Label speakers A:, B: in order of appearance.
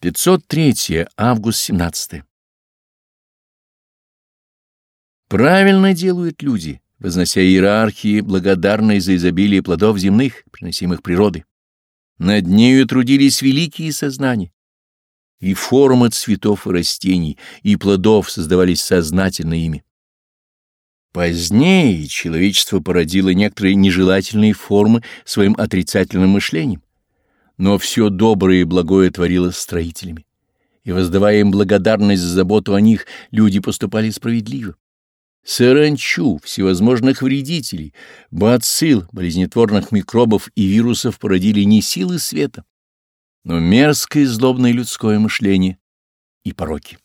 A: 503 август 17 Правильно делают люди, вознося иерархии, благодарные за изобилие плодов земных, приносимых природой. Над нею трудились великие сознания. И формы цветов и растений, и плодов создавались сознательно ими. Позднее человечество породило некоторые нежелательные формы своим отрицательным мышлением, но все доброе и благое творило строителями, и, воздавая им благодарность за заботу о них, люди поступали справедливо. Саранчу, всевозможных вредителей, бацилл, болезнетворных микробов и вирусов породили не силы света, но мерзкое злобное людское мышление и пороки.